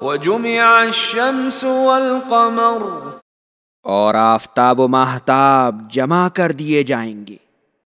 وجمع الشمس والقمر. اور آفتاب و ماہتاب جمع کر دیے جائیں گے۔